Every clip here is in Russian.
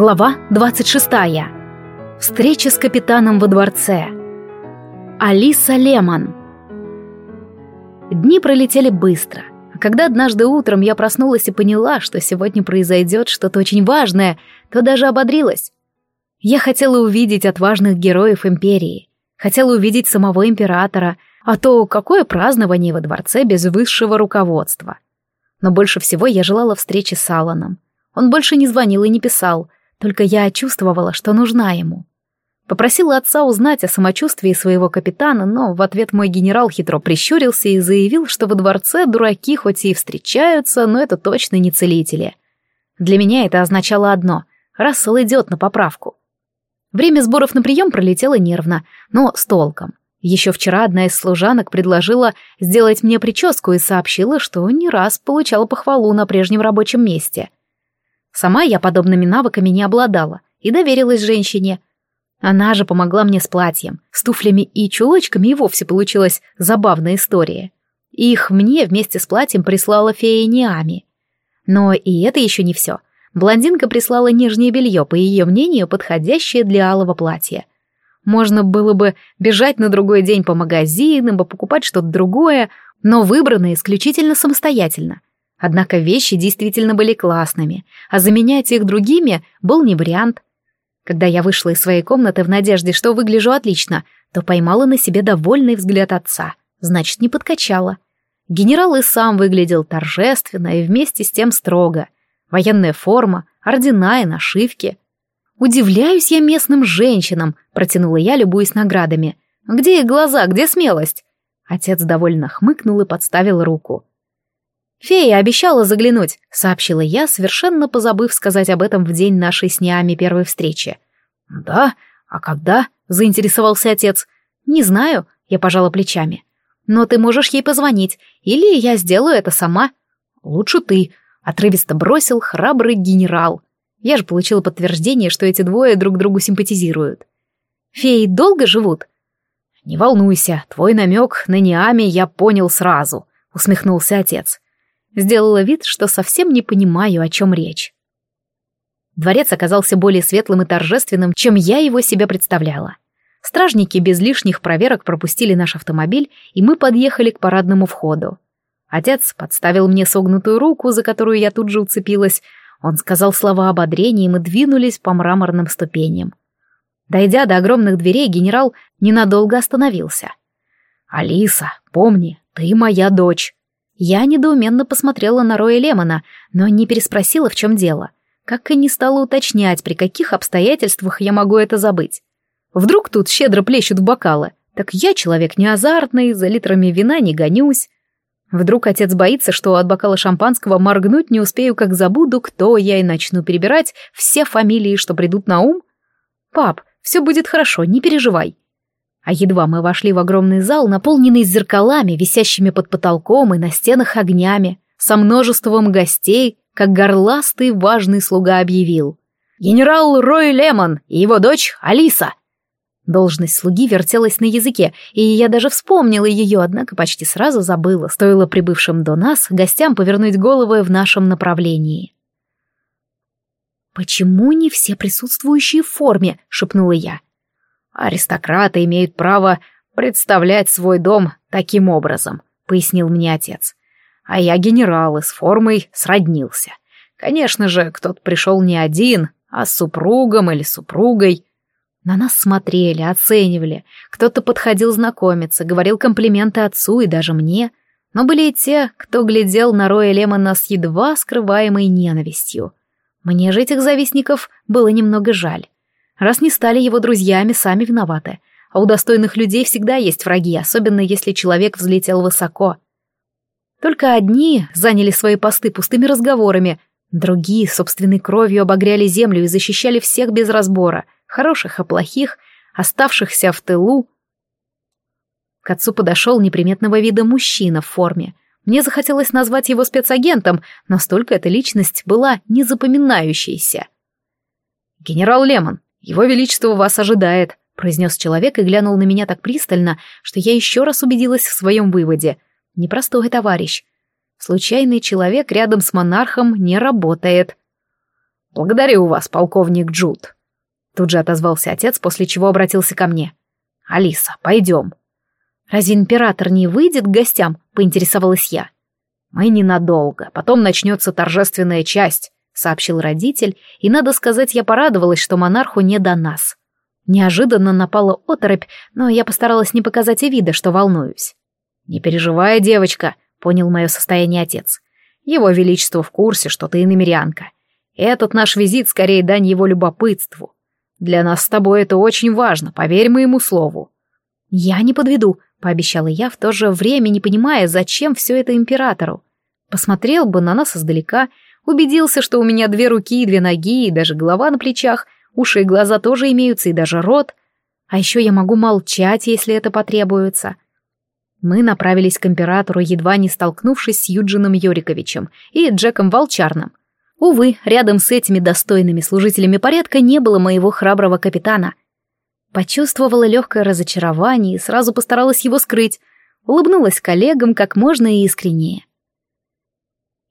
Глава 26. Встреча с капитаном во дворце. Алиса Лемон. Дни пролетели быстро. А когда однажды утром я проснулась и поняла, что сегодня произойдет что-то очень важное, то даже ободрилась. Я хотела увидеть отважных героев империи. Хотела увидеть самого императора, а то какое празднование во дворце без высшего руководства. Но больше всего я желала встречи с Аланом. Он больше не звонил и не писал — только я чувствовала, что нужна ему. Попросила отца узнать о самочувствии своего капитана, но в ответ мой генерал хитро прищурился и заявил, что во дворце дураки хоть и встречаются, но это точно не целители. Для меня это означало одно — Рассел идет на поправку. Время сборов на прием пролетело нервно, но с толком. Еще вчера одна из служанок предложила сделать мне прическу и сообщила, что не раз получала похвалу на прежнем рабочем месте — Сама я подобными навыками не обладала и доверилась женщине. Она же помогла мне с платьем, с туфлями и чулочками и вовсе получилась забавная история. Их мне вместе с платьем прислала фея Ниами. Но и это еще не все. Блондинка прислала нижнее белье, по ее мнению, подходящее для алого платья. Можно было бы бежать на другой день по магазинам, покупать что-то другое, но выбрано исключительно самостоятельно — Однако вещи действительно были классными, а заменять их другими был не вариант. Когда я вышла из своей комнаты в надежде, что выгляжу отлично, то поймала на себе довольный взгляд отца. Значит, не подкачала. Генерал и сам выглядел торжественно и вместе с тем строго. Военная форма, ордена и нашивки. «Удивляюсь я местным женщинам», — протянула я, любуясь наградами. «Где их глаза, где смелость?» Отец довольно хмыкнул и подставил руку. «Фея обещала заглянуть», — сообщила я, совершенно позабыв сказать об этом в день нашей с Ниами первой встречи. «Да? А когда?» — заинтересовался отец. «Не знаю», — я пожала плечами. «Но ты можешь ей позвонить, или я сделаю это сама». «Лучше ты», — отрывисто бросил храбрый генерал. Я же получила подтверждение, что эти двое друг другу симпатизируют. «Феи долго живут?» «Не волнуйся, твой намек на Ниами я понял сразу», — усмехнулся отец. Сделала вид, что совсем не понимаю, о чем речь. Дворец оказался более светлым и торжественным, чем я его себе представляла. Стражники без лишних проверок пропустили наш автомобиль, и мы подъехали к парадному входу. Отец подставил мне согнутую руку, за которую я тут же уцепилась. Он сказал слова ободрения, и мы двинулись по мраморным ступеням. Дойдя до огромных дверей, генерал ненадолго остановился. «Алиса, помни, ты моя дочь. Я недоуменно посмотрела на Роя Лемона, но не переспросила, в чем дело. Как и не стала уточнять, при каких обстоятельствах я могу это забыть. Вдруг тут щедро плещут в бокалы. Так я человек не азартный, за литрами вина не гонюсь. Вдруг отец боится, что от бокала шампанского моргнуть не успею, как забуду, кто я, и начну перебирать все фамилии, что придут на ум. «Пап, все будет хорошо, не переживай». А едва мы вошли в огромный зал, наполненный зеркалами, висящими под потолком и на стенах огнями, со множеством гостей, как горластый важный слуга объявил. «Генерал Рой Лемон и его дочь Алиса!» Должность слуги вертелась на языке, и я даже вспомнила ее, однако почти сразу забыла, стоило прибывшим до нас гостям повернуть головы в нашем направлении. «Почему не все присутствующие в форме?» — шепнула я аристократы имеют право представлять свой дом таким образом», — пояснил мне отец. «А я генерал и с формой сроднился. Конечно же, кто-то пришел не один, а с супругом или супругой». На нас смотрели, оценивали. Кто-то подходил знакомиться, говорил комплименты отцу и даже мне. Но были и те, кто глядел на Роя Лемона с едва скрываемой ненавистью. Мне же этих завистников было немного жаль. Раз не стали его друзьями, сами виноваты. А у достойных людей всегда есть враги, особенно если человек взлетел высоко. Только одни заняли свои посты пустыми разговорами, другие собственной кровью обогряли землю и защищали всех без разбора, хороших и плохих, оставшихся в тылу. К отцу подошел неприметного вида мужчина в форме. Мне захотелось назвать его спецагентом, настолько эта личность была незапоминающейся. «Генерал Лемон, «Его Величество вас ожидает», — произнес человек и глянул на меня так пристально, что я еще раз убедилась в своем выводе. Непростой товарищ. Случайный человек рядом с монархом не работает. «Благодарю вас, полковник Джуд», — тут же отозвался отец, после чего обратился ко мне. «Алиса, пойдем». «Разве император не выйдет к гостям?» — поинтересовалась я. «Мы ненадолго, потом начнется торжественная часть» сообщил родитель, и, надо сказать, я порадовалась, что монарху не до нас. Неожиданно напала оторопь, но я постаралась не показать и вида, что волнуюсь. «Не переживай, девочка», — понял мое состояние отец. «Его Величество в курсе, что ты иномерянка. Этот наш визит скорее дань его любопытству. Для нас с тобой это очень важно, поверь моему слову». «Я не подведу», — пообещала я, в то же время не понимая, зачем все это императору. Посмотрел бы на нас издалека — Убедился, что у меня две руки и две ноги, и даже голова на плечах, уши и глаза тоже имеются, и даже рот. А еще я могу молчать, если это потребуется. Мы направились к императору, едва не столкнувшись с Юджином Йориковичем и Джеком Волчарным. Увы, рядом с этими достойными служителями порядка не было моего храброго капитана. Почувствовала легкое разочарование и сразу постаралась его скрыть. Улыбнулась коллегам как можно искреннее.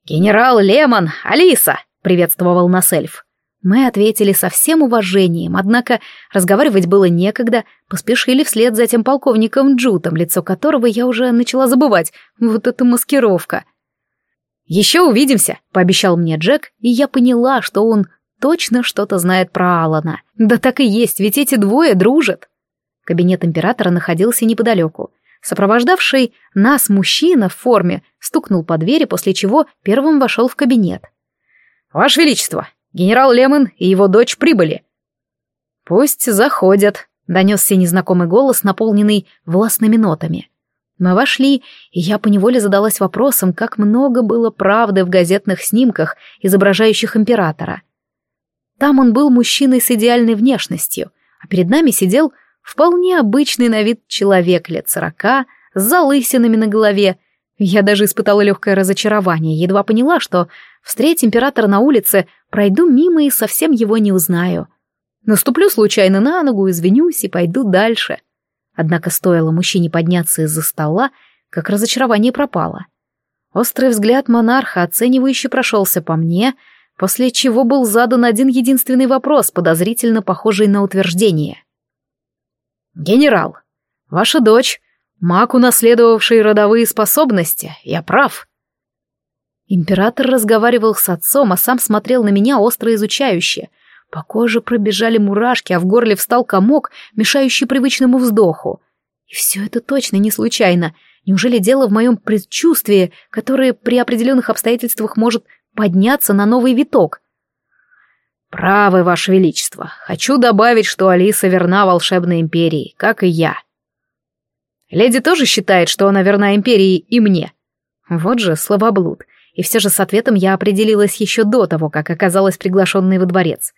«Генерал Лемон, Алиса!» — приветствовал нас эльф. Мы ответили со всем уважением, однако разговаривать было некогда, поспешили вслед за этим полковником Джутом, лицо которого я уже начала забывать. Вот эта маскировка. «Еще увидимся», — пообещал мне Джек, и я поняла, что он точно что-то знает про Алана. Да так и есть, ведь эти двое дружат. Кабинет императора находился неподалеку. Сопровождавший нас мужчина в форме стукнул по двери, после чего первым вошел в кабинет. «Ваше Величество, генерал Лемон и его дочь прибыли». «Пусть заходят», — донесся незнакомый голос, наполненный властными нотами. Мы вошли, и я поневоле задалась вопросом, как много было правды в газетных снимках, изображающих императора. Там он был мужчиной с идеальной внешностью, а перед нами сидел Вполне обычный на вид человек лет сорока, с залысинами на голове. Я даже испытала легкое разочарование, едва поняла, что, встреть императора на улице, пройду мимо и совсем его не узнаю. Наступлю случайно на ногу, извинюсь и пойду дальше. Однако стоило мужчине подняться из-за стола, как разочарование пропало. Острый взгляд монарха оценивающе прошелся по мне, после чего был задан один единственный вопрос, подозрительно похожий на утверждение — «Генерал, ваша дочь — маг, унаследовавший родовые способности, я прав». Император разговаривал с отцом, а сам смотрел на меня остро изучающе. По коже пробежали мурашки, а в горле встал комок, мешающий привычному вздоху. И все это точно не случайно. Неужели дело в моем предчувствии, которое при определенных обстоятельствах может подняться на новый виток? «Правы, Ваше Величество, хочу добавить, что Алиса верна волшебной империи, как и я». «Леди тоже считает, что она верна империи и мне». Вот же словоблуд. И все же с ответом я определилась еще до того, как оказалась приглашенной во дворец.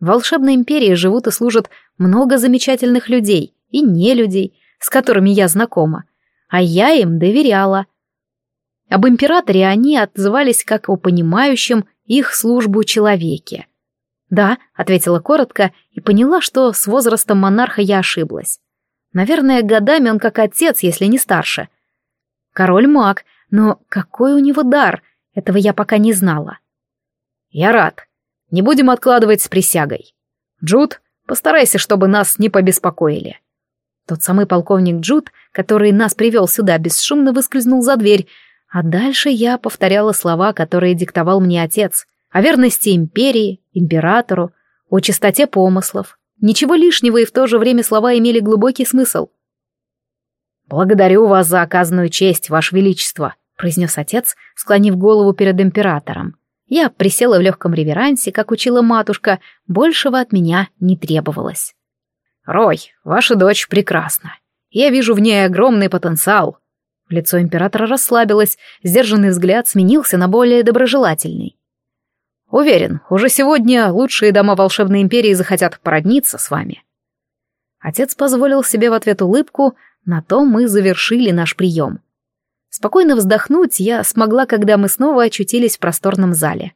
В волшебной империи живут и служат много замечательных людей и не людей, с которыми я знакома. А я им доверяла. Об императоре они отзывались как о понимающем их службу человеке. «Да», — ответила коротко и поняла, что с возрастом монарха я ошиблась. Наверное, годами он как отец, если не старше. Король маг, но какой у него дар, этого я пока не знала. «Я рад. Не будем откладывать с присягой. Джуд, постарайся, чтобы нас не побеспокоили». Тот самый полковник Джуд, который нас привел сюда, бесшумно выскользнул за дверь, а дальше я повторяла слова, которые диктовал мне отец — о верности империи, императору, о чистоте помыслов. Ничего лишнего и в то же время слова имели глубокий смысл. «Благодарю вас за оказанную честь, Ваше Величество», — произнес отец, склонив голову перед императором. Я присела в легком реверансе, как учила матушка, большего от меня не требовалось. «Рой, ваша дочь прекрасна. Я вижу в ней огромный потенциал». Лицо императора расслабилось, сдержанный взгляд сменился на более доброжелательный. Уверен, уже сегодня лучшие дома волшебной империи захотят породниться с вами». Отец позволил себе в ответ улыбку, на том мы завершили наш прием. Спокойно вздохнуть я смогла, когда мы снова очутились в просторном зале.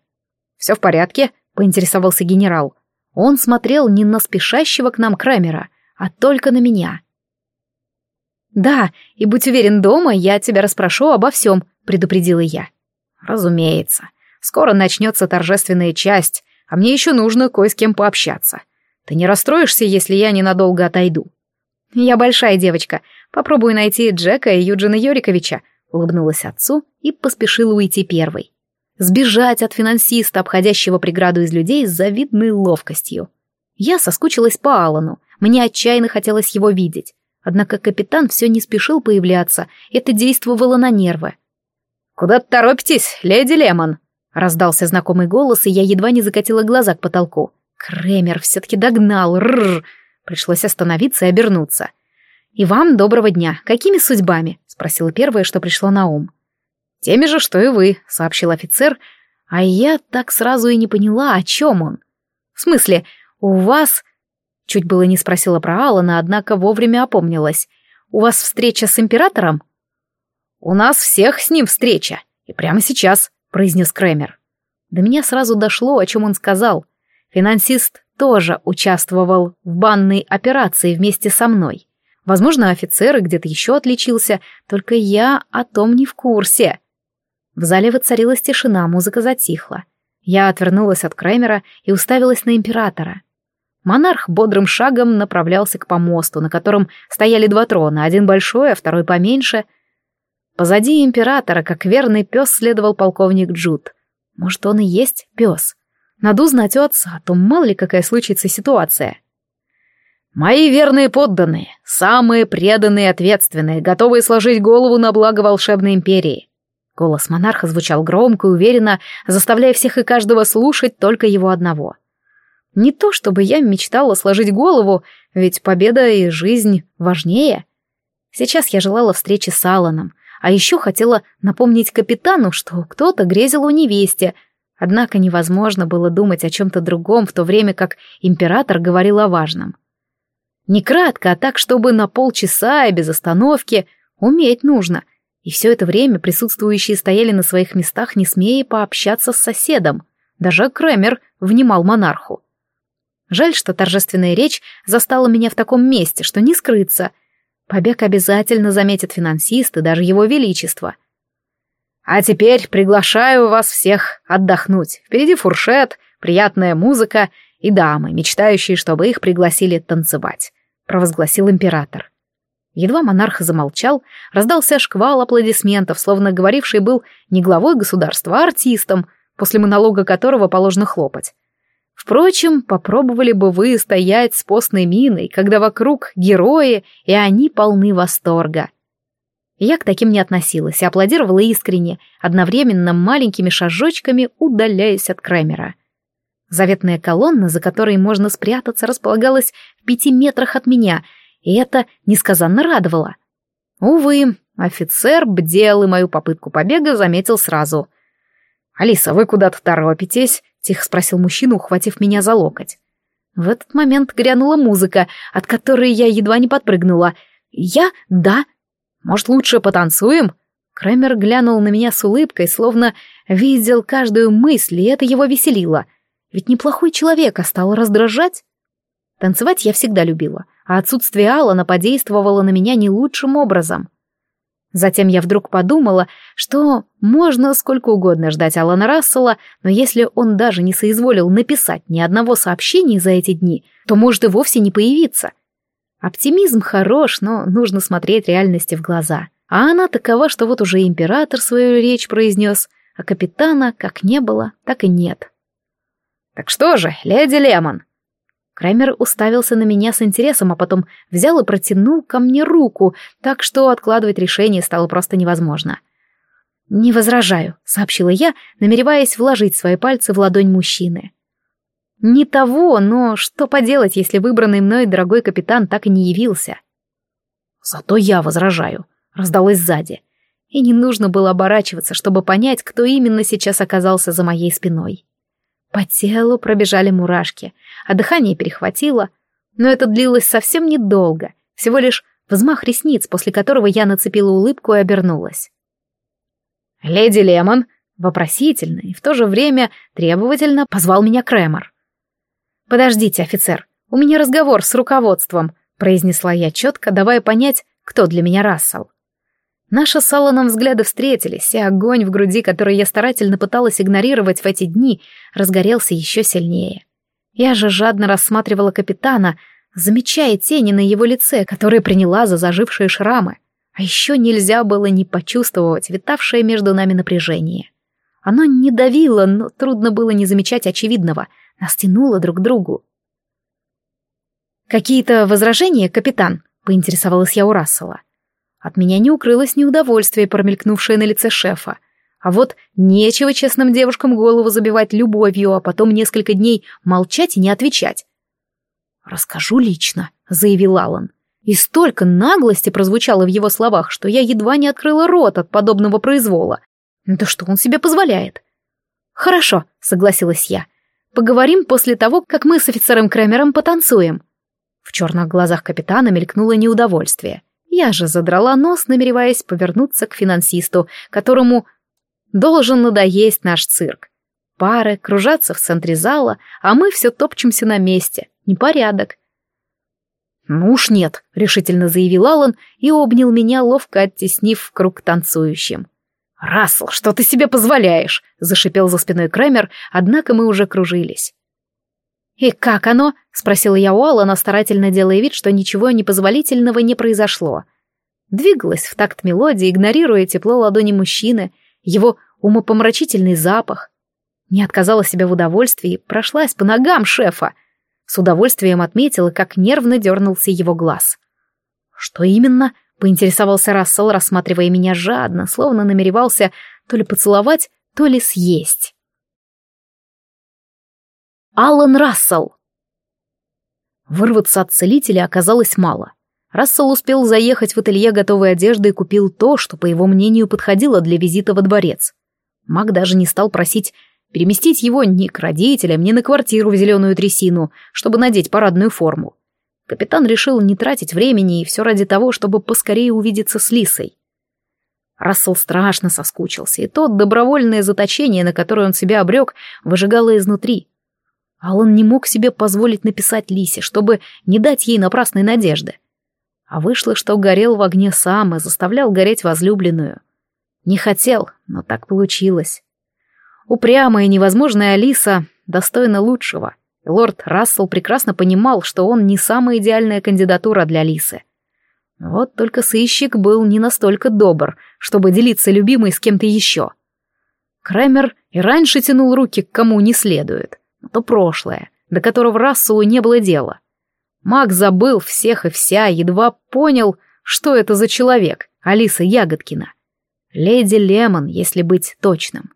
«Все в порядке?» — поинтересовался генерал. Он смотрел не на спешащего к нам Крамера, а только на меня. «Да, и будь уверен, дома я тебя расспрошу обо всем», — предупредила я. «Разумеется», Скоро начнется торжественная часть, а мне еще нужно кое с кем пообщаться. Ты не расстроишься, если я ненадолго отойду?» «Я большая девочка. Попробую найти Джека и Юджина Йориковича», — улыбнулась отцу и поспешила уйти первой. Сбежать от финансиста, обходящего преграду из людей с завидной ловкостью. Я соскучилась по Алану, мне отчаянно хотелось его видеть. Однако капитан все не спешил появляться, это действовало на нервы. «Куда торопитесь, леди Лемон?» Раздался знакомый голос, и я едва не закатила глаза к потолку. Кремер все-таки догнал. Рррр. Пришлось остановиться и обернуться. «И вам доброго дня. Какими судьбами?» — спросила первое, что пришло на ум. «Теми же, что и вы», — сообщил офицер, а я так сразу и не поняла, о чем он. «В смысле, у вас...» Чуть было не спросила про Алана, однако вовремя опомнилась. «У вас встреча с императором?» «У нас всех с ним встреча. И прямо сейчас», — произнес Кремер. До меня сразу дошло, о чем он сказал. Финансист тоже участвовал в банной операции вместе со мной. Возможно, офицер и где-то еще отличился, только я о том не в курсе. В зале воцарилась тишина, музыка затихла. Я отвернулась от Кремера и уставилась на императора. Монарх бодрым шагом направлялся к помосту, на котором стояли два трона, один большой, а второй поменьше — Позади императора, как верный пес, следовал полковник Джуд. Может, он и есть пес? Надо узнать у отца, а то мало ли какая случится ситуация. Мои верные подданные, самые преданные и ответственные, готовые сложить голову на благо волшебной империи. Голос монарха звучал громко и уверенно, заставляя всех и каждого слушать только его одного. Не то чтобы я мечтала сложить голову, ведь победа и жизнь важнее. Сейчас я желала встречи с Алланом, а еще хотела напомнить капитану, что кто-то грезил у невесте. Однако невозможно было думать о чем-то другом, в то время как император говорил о важном. Не кратко, а так, чтобы на полчаса и без остановки. Уметь нужно. И все это время присутствующие стояли на своих местах, не смея пообщаться с соседом. Даже Кремер внимал монарху. Жаль, что торжественная речь застала меня в таком месте, что не скрыться — Побег обязательно заметят финансисты, даже его величество. А теперь приглашаю вас всех отдохнуть. Впереди фуршет, приятная музыка и дамы, мечтающие, чтобы их пригласили танцевать, провозгласил император. Едва монарх замолчал, раздался шквал аплодисментов, словно говоривший был не главой государства, а артистом, после монолога которого положено хлопать. Впрочем, попробовали бы вы стоять с постной миной, когда вокруг герои, и они полны восторга. Я к таким не относилась, аплодировала искренне, одновременно маленькими шажочками удаляясь от Крэмера. Заветная колонна, за которой можно спрятаться, располагалась в пяти метрах от меня, и это несказанно радовало. Увы, офицер бдел и мою попытку побега заметил сразу. «Алиса, вы куда-то торопитесь?» — тихо спросил мужчина, ухватив меня за локоть. В этот момент грянула музыка, от которой я едва не подпрыгнула. «Я? Да? Может, лучше потанцуем?» Крэмер глянул на меня с улыбкой, словно видел каждую мысль, и это его веселило. Ведь неплохой человек, а стал раздражать. Танцевать я всегда любила, а отсутствие Алана подействовало на меня не лучшим образом. Затем я вдруг подумала, что можно сколько угодно ждать Алана Рассела, но если он даже не соизволил написать ни одного сообщения за эти дни, то может и вовсе не появиться. Оптимизм хорош, но нужно смотреть реальности в глаза. А она такова, что вот уже император свою речь произнес, а капитана как не было, так и нет. «Так что же, леди Лемон?» Краймер уставился на меня с интересом, а потом взял и протянул ко мне руку, так что откладывать решение стало просто невозможно. «Не возражаю», — сообщила я, намереваясь вложить свои пальцы в ладонь мужчины. «Не того, но что поделать, если выбранный мной дорогой капитан так и не явился?» «Зато я возражаю», — раздалось сзади. И не нужно было оборачиваться, чтобы понять, кто именно сейчас оказался за моей спиной. По телу пробежали мурашки, а дыхание перехватило. Но это длилось совсем недолго, всего лишь взмах ресниц, после которого я нацепила улыбку и обернулась. «Леди Лемон!» — вопросительно и в то же время требовательно позвал меня Кремер. «Подождите, офицер, у меня разговор с руководством», — произнесла я четко, давая понять, кто для меня Рассел. Наши с Алланом взгляды встретились, и огонь в груди, который я старательно пыталась игнорировать в эти дни, разгорелся еще сильнее. Я же жадно рассматривала капитана, замечая тени на его лице, которые приняла за зажившие шрамы. А еще нельзя было не почувствовать витавшее между нами напряжение. Оно не давило, но трудно было не замечать очевидного, нас тянуло друг к другу. «Какие-то возражения, капитан?» — поинтересовалась я у Рассела. От меня не укрылось неудовольствие, промелькнувшее на лице шефа. А вот нечего честным девушкам голову забивать любовью, а потом несколько дней молчать и не отвечать. «Расскажу лично», — заявил Алан. И столько наглости прозвучало в его словах, что я едва не открыла рот от подобного произвола. Да что он себе позволяет? «Хорошо», — согласилась я. «Поговорим после того, как мы с офицером Крэмером потанцуем». В черных глазах капитана мелькнуло неудовольствие. Я же задрала нос, намереваясь повернуться к финансисту, которому должен надоесть наш цирк. Пары кружатся в центре зала, а мы все топчемся на месте. Непорядок. «Ну уж нет», — решительно заявил Аллан и обнял меня, ловко оттеснив круг танцующим. «Рассел, что ты себе позволяешь?» — зашипел за спиной Крэмер, однако мы уже кружились. «И как оно?» — спросила я Уолл, она старательно делая вид, что ничего непозволительного не произошло. Двигалась в такт мелодии, игнорируя тепло ладони мужчины, его умопомрачительный запах. Не отказала себя в удовольствии, прошлась по ногам шефа. С удовольствием отметила, как нервно дернулся его глаз. «Что именно?» — поинтересовался Рассел, рассматривая меня жадно, словно намеревался то ли поцеловать, то ли съесть. Алан Рассел!» Вырваться от целителя оказалось мало. Рассел успел заехать в ателье готовой одежды и купил то, что, по его мнению, подходило для визита во дворец. Маг даже не стал просить переместить его ни к родителям, ни на квартиру в зеленую трясину, чтобы надеть парадную форму. Капитан решил не тратить времени и все ради того, чтобы поскорее увидеться с Лисой. Рассел страшно соскучился, и то добровольное заточение, на которое он себя обрек, выжигало изнутри. А он не мог себе позволить написать Лисе, чтобы не дать ей напрасной надежды. А вышло, что горел в огне сам и заставлял гореть возлюбленную. Не хотел, но так получилось. Упрямая и невозможная Алиса достойна лучшего. И лорд Рассел прекрасно понимал, что он не самая идеальная кандидатура для Лисы. Вот только сыщик был не настолько добр, чтобы делиться любимой с кем-то еще. Крэмер и раньше тянул руки к кому не следует — то прошлое, до которого Расселу не было дела. Маг забыл всех и вся, едва понял, что это за человек, Алиса Ягодкина. Леди Лемон, если быть точным.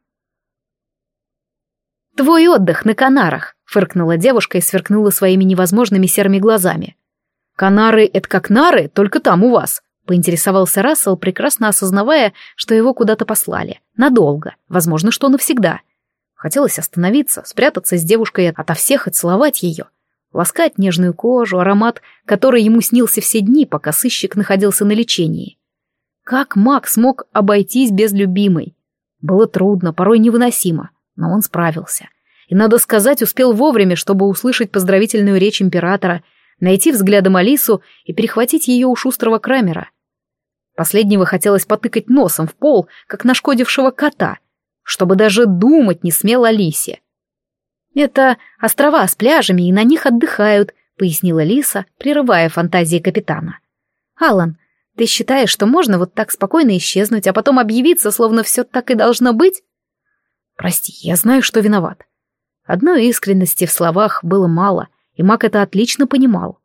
«Твой отдых на Канарах!» — фыркнула девушка и сверкнула своими невозможными серыми глазами. «Канары — это как нары, только там у вас!» — поинтересовался Рассел, прекрасно осознавая, что его куда-то послали. Надолго, возможно, что навсегда — Хотелось остановиться, спрятаться с девушкой ото всех и целовать ее. Ласкать нежную кожу, аромат, который ему снился все дни, пока сыщик находился на лечении. Как маг смог обойтись без любимой? Было трудно, порой невыносимо, но он справился. И, надо сказать, успел вовремя, чтобы услышать поздравительную речь императора, найти взглядом Алису и перехватить ее у шустрого Крамера. Последнего хотелось потыкать носом в пол, как нашкодившего кота, чтобы даже думать не смела Лисе. «Это острова с пляжами, и на них отдыхают», — пояснила Лиса, прерывая фантазии капитана. «Алан, ты считаешь, что можно вот так спокойно исчезнуть, а потом объявиться, словно все так и должно быть?» «Прости, я знаю, что виноват». Одной искренности в словах было мало, и Мак это отлично понимал.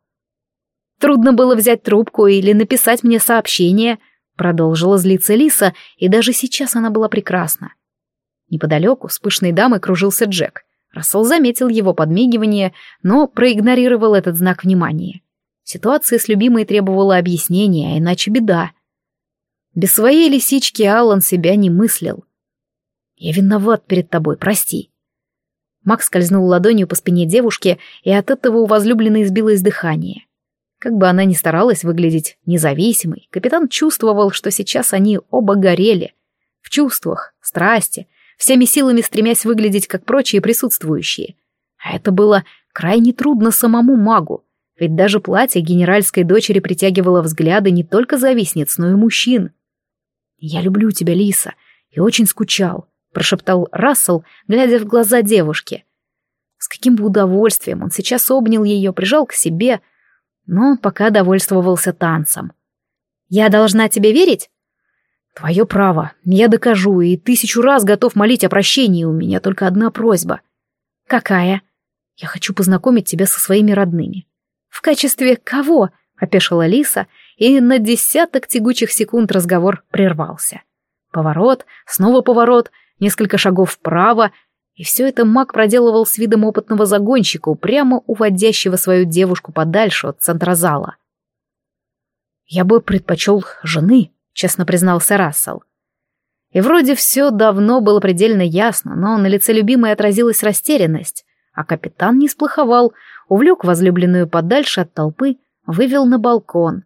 «Трудно было взять трубку или написать мне сообщение», — продолжила злиться Лиса, и даже сейчас она была прекрасна. Неподалеку с пышной дамой кружился Джек. Рассол заметил его подмигивание, но проигнорировал этот знак внимания. Ситуация с любимой требовала объяснения, а иначе беда. Без своей лисички Аллан себя не мыслил. «Я виноват перед тобой, прости». Макс скользнул ладонью по спине девушки, и от этого у возлюбленной сбилось дыхание. Как бы она ни старалась выглядеть независимой, капитан чувствовал, что сейчас они оба горели. В чувствах, страсти — всеми силами стремясь выглядеть как прочие присутствующие. А это было крайне трудно самому магу, ведь даже платье генеральской дочери притягивало взгляды не только завистниц, но и мужчин. «Я люблю тебя, Лиса, и очень скучал», — прошептал Рассел, глядя в глаза девушки. С каким бы удовольствием он сейчас обнял ее, прижал к себе, но пока довольствовался танцем. «Я должна тебе верить?» Твое право, я докажу и тысячу раз готов молить о прощении, у меня только одна просьба. Какая? Я хочу познакомить тебя со своими родными. В качестве кого? Опешила Лиса, и на десяток тягучих секунд разговор прервался. Поворот, снова поворот, несколько шагов вправо, и все это маг проделывал с видом опытного загонщика, упрямо уводящего свою девушку подальше от центра зала. «Я бы предпочел жены», честно признался Рассел. И вроде все давно было предельно ясно, но на лице любимой отразилась растерянность, а капитан не сплоховал, увлек возлюбленную подальше от толпы, вывел на балкон.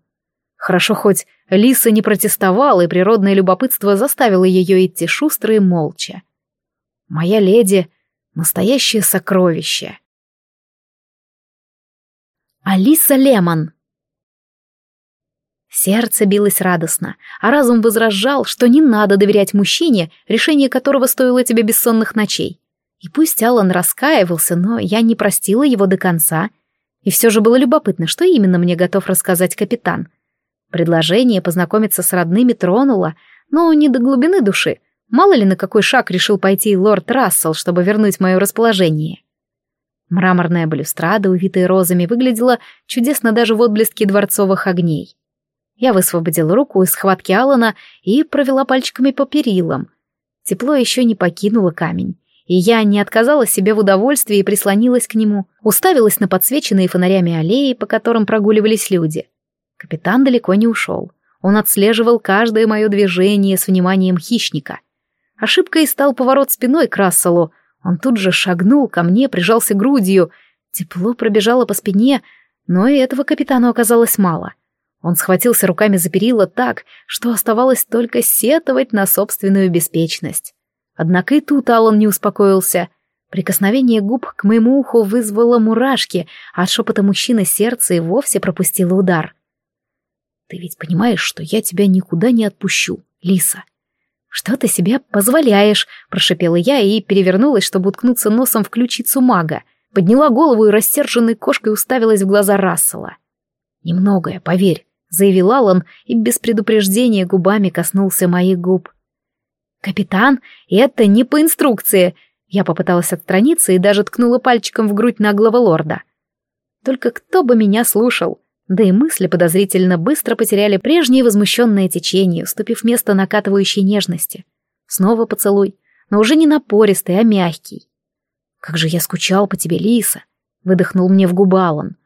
Хорошо хоть Лиса не протестовала, и природное любопытство заставило ее идти шустро и молча. «Моя леди — настоящее сокровище!» Алиса Лемон Сердце билось радостно, а разум возражал, что не надо доверять мужчине, решение которого стоило тебе бессонных ночей. И пусть Аллан раскаивался, но я не простила его до конца. И все же было любопытно, что именно мне готов рассказать капитан. Предложение познакомиться с родными тронуло, но не до глубины души. Мало ли на какой шаг решил пойти лорд Рассел, чтобы вернуть мое расположение. Мраморная балюстрада, увитая розами, выглядела чудесно даже в отблеске дворцовых огней. Я высвободила руку из схватки Алана и провела пальчиками по перилам. Тепло еще не покинуло камень, и я не отказала себе в удовольствии и прислонилась к нему, уставилась на подсвеченные фонарями аллеи, по которым прогуливались люди. Капитан далеко не ушел. Он отслеживал каждое мое движение с вниманием хищника. Ошибкой стал поворот спиной к Расселу. Он тут же шагнул ко мне, прижался грудью. Тепло пробежало по спине, но и этого капитану оказалось мало — он схватился руками за перила так, что оставалось только сетовать на собственную беспечность. Однако и тут Аллан не успокоился. Прикосновение губ к моему уху вызвало мурашки, а от шепота мужчины сердце и вовсе пропустило удар. «Ты ведь понимаешь, что я тебя никуда не отпущу, Лиса?» «Что ты себе позволяешь?» — прошипела я и перевернулась, чтобы уткнуться носом в ключицу мага. Подняла голову и рассерженной кошкой уставилась в глаза Рассела. «Немногое, поверь заявил Алан и без предупреждения губами коснулся моих губ. «Капитан, это не по инструкции!» Я попыталась отстраниться и даже ткнула пальчиком в грудь наглого лорда. Только кто бы меня слушал? Да и мысли подозрительно быстро потеряли прежнее возмущенное течение, уступив место накатывающей нежности. Снова поцелуй, но уже не напористый, а мягкий. «Как же я скучал по тебе, Лиса!» — выдохнул мне в губы Алан.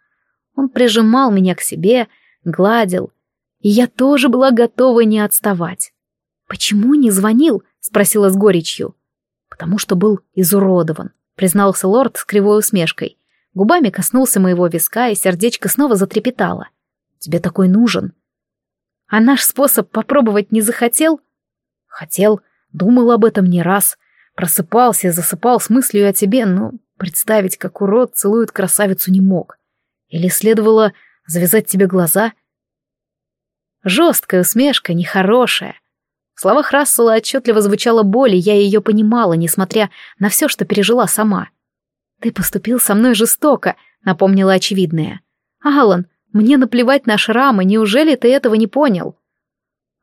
Он прижимал меня к себе, — гладил. И я тоже была готова не отставать. «Почему не звонил?» — спросила с горечью. «Потому что был изуродован», — признался лорд с кривой усмешкой. Губами коснулся моего виска, и сердечко снова затрепетало. «Тебе такой нужен». «А наш способ попробовать не захотел?» «Хотел. Думал об этом не раз. Просыпался, засыпал с мыслью о тебе, но представить, как урод целует красавицу, не мог. Или следовало Завязать тебе глаза?» Жесткая усмешка, нехорошая. В словах Рассела отчетливо звучала боль, и я ее понимала, несмотря на все, что пережила сама. «Ты поступил со мной жестоко», — напомнила очевидное. «Алан, мне наплевать на шрамы, неужели ты этого не понял?»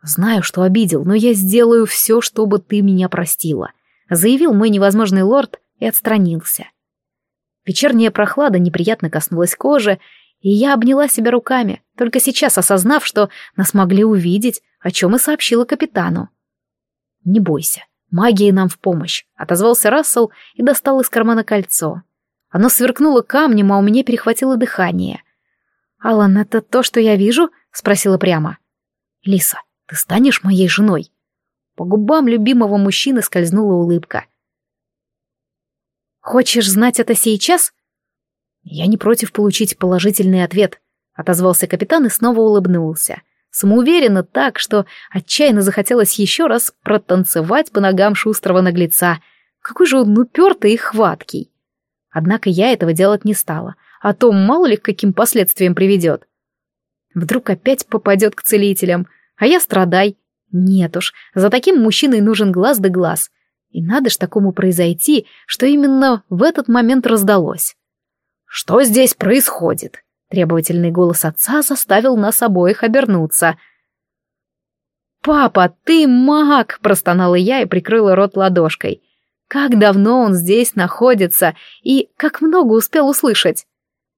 «Знаю, что обидел, но я сделаю все, чтобы ты меня простила», — заявил мой невозможный лорд и отстранился. Вечерняя прохлада неприятно коснулась кожи, и я обняла себя руками, только сейчас осознав, что нас могли увидеть, о чем и сообщила капитану. «Не бойся, магия нам в помощь», — отозвался Рассел и достал из кармана кольцо. Оно сверкнуло камнем, а у меня перехватило дыхание. «Алан, это то, что я вижу?» — спросила прямо. «Лиса, ты станешь моей женой?» По губам любимого мужчины скользнула улыбка. «Хочешь знать это сейчас?» «Я не против получить положительный ответ», — отозвался капитан и снова улыбнулся. Самоуверенно так, что отчаянно захотелось еще раз протанцевать по ногам шустрого наглеца. Какой же он упертый и хваткий. Однако я этого делать не стала, а то мало ли к каким последствиям приведет. Вдруг опять попадет к целителям, а я страдай. Нет уж, за таким мужчиной нужен глаз да глаз. И надо ж такому произойти, что именно в этот момент раздалось. «Что здесь происходит?» Требовательный голос отца заставил нас обоих обернуться. «Папа, ты маг!» — простонала я и прикрыла рот ладошкой. «Как давно он здесь находится и как много успел услышать!»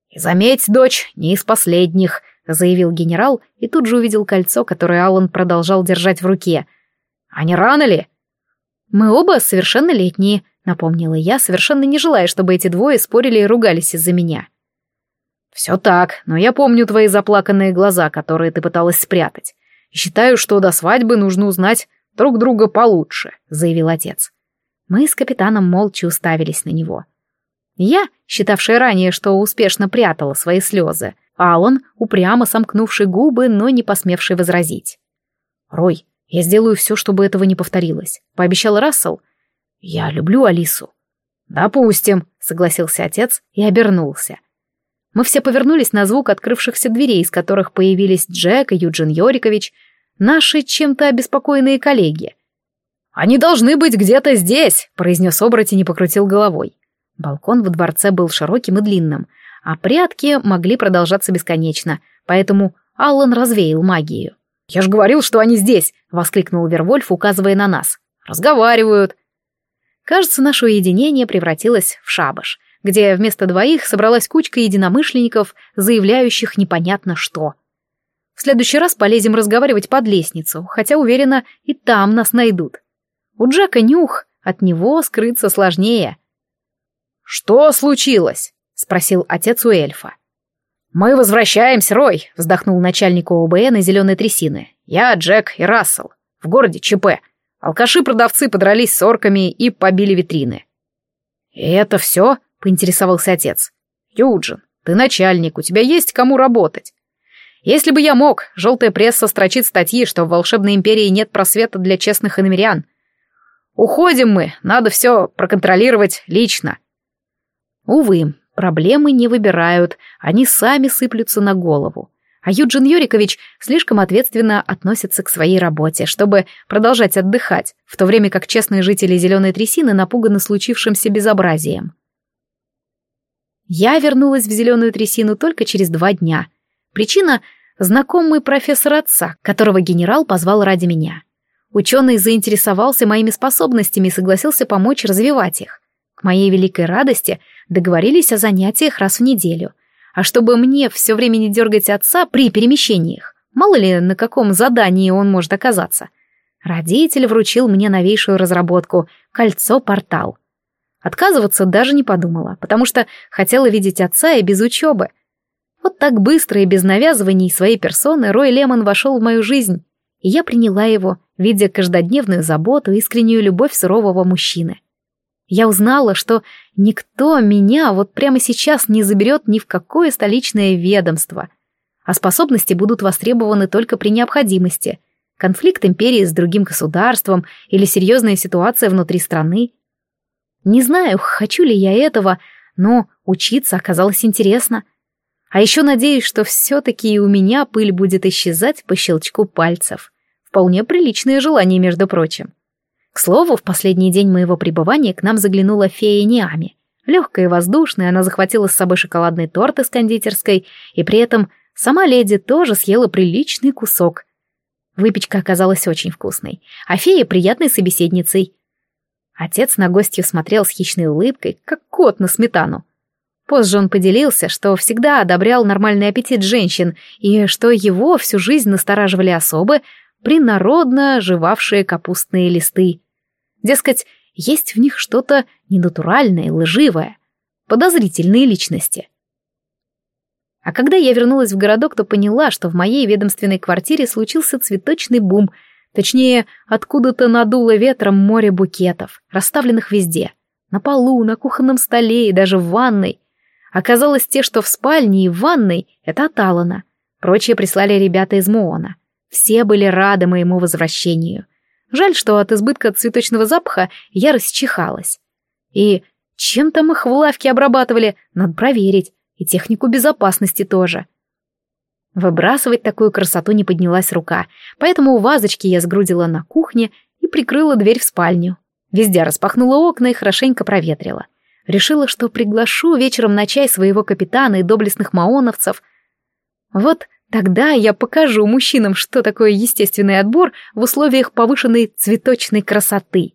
И «Заметь, дочь, не из последних!» — заявил генерал и тут же увидел кольцо, которое Аллан продолжал держать в руке. «А не рано ли?» «Мы оба совершеннолетние», Напомнила я, совершенно не желая, чтобы эти двое спорили и ругались из-за меня. «Все так, но я помню твои заплаканные глаза, которые ты пыталась спрятать. И считаю, что до свадьбы нужно узнать друг друга получше», — заявил отец. Мы с капитаном молча уставились на него. Я, считавшая ранее, что успешно прятала свои слезы, а он, упрямо сомкнувший губы, но не посмевший возразить. «Рой, я сделаю все, чтобы этого не повторилось», — пообещал Рассел, — «Я люблю Алису». «Допустим», — согласился отец и обернулся. Мы все повернулись на звук открывшихся дверей, из которых появились Джек и Юджин Йорикович, наши чем-то обеспокоенные коллеги. «Они должны быть где-то здесь», — произнес оборотень и не покрутил головой. Балкон во дворце был широким и длинным, а прятки могли продолжаться бесконечно, поэтому Аллан развеял магию. «Я же говорил, что они здесь!» — воскликнул Вервольф, указывая на нас. «Разговаривают!» Кажется, наше уединение превратилось в шабаш, где вместо двоих собралась кучка единомышленников, заявляющих непонятно что. В следующий раз полезем разговаривать под лестницу, хотя, уверена, и там нас найдут. У Джека нюх, от него скрыться сложнее. «Что случилось?» — спросил отец у эльфа. «Мы возвращаемся, Рой!» — вздохнул начальник ОБН и зеленой трясины. «Я Джек и Рассел. В городе ЧП. Алкаши-продавцы подрались с орками и побили витрины. «И это все?» — поинтересовался отец. «Юджин, ты начальник, у тебя есть кому работать. Если бы я мог, желтая пресса строчит статьи, что в волшебной империи нет просвета для честных иномерян. Уходим мы, надо все проконтролировать лично». Увы, проблемы не выбирают, они сами сыплются на голову. А Юджин Юрикович слишком ответственно относится к своей работе, чтобы продолжать отдыхать, в то время как честные жители Зеленой Трясины напуганы случившимся безобразием. Я вернулась в Зеленую Трясину только через два дня. Причина — знакомый профессор отца, которого генерал позвал ради меня. Ученый заинтересовался моими способностями и согласился помочь развивать их. К моей великой радости договорились о занятиях раз в неделю — а чтобы мне все время не дергать отца при перемещениях. Мало ли, на каком задании он может оказаться. Родитель вручил мне новейшую разработку — кольцо-портал. Отказываться даже не подумала, потому что хотела видеть отца и без учебы. Вот так быстро и без навязываний своей персоны Рой Лемон вошел в мою жизнь, и я приняла его, видя каждодневную заботу и искреннюю любовь сурового мужчины. Я узнала, что никто меня вот прямо сейчас не заберет ни в какое столичное ведомство, а способности будут востребованы только при необходимости. Конфликт империи с другим государством или серьезная ситуация внутри страны. Не знаю, хочу ли я этого, но учиться оказалось интересно. А еще надеюсь, что все-таки и у меня пыль будет исчезать по щелчку пальцев. Вполне приличное желание, между прочим. К слову, в последний день моего пребывания к нам заглянула фея Ниами. Легкая и воздушная, она захватила с собой шоколадный торт из кондитерской, и при этом сама леди тоже съела приличный кусок. Выпечка оказалась очень вкусной, а фея приятной собеседницей. Отец на гостью смотрел с хищной улыбкой, как кот на сметану. Позже он поделился, что всегда одобрял нормальный аппетит женщин и что его всю жизнь настораживали особы, принародно жевавшие капустные листы. Дескать, есть в них что-то ненатуральное, лживое, подозрительные личности. А когда я вернулась в городок, то поняла, что в моей ведомственной квартире случился цветочный бум, точнее, откуда-то надуло ветром море букетов, расставленных везде, на полу, на кухонном столе и даже в ванной. Оказалось, те, что в спальне и в ванной, это от Алана. Прочие прислали ребята из Моона. Все были рады моему возвращению — Жаль, что от избытка цветочного запаха я расчихалась. И чем там их в лавке обрабатывали, надо проверить. И технику безопасности тоже. Выбрасывать такую красоту не поднялась рука, поэтому вазочки я сгрудила на кухне и прикрыла дверь в спальню. Везде распахнула окна и хорошенько проветрила. Решила, что приглашу вечером на чай своего капитана и доблестных маоновцев. Вот Тогда я покажу мужчинам, что такое естественный отбор в условиях повышенной цветочной красоты.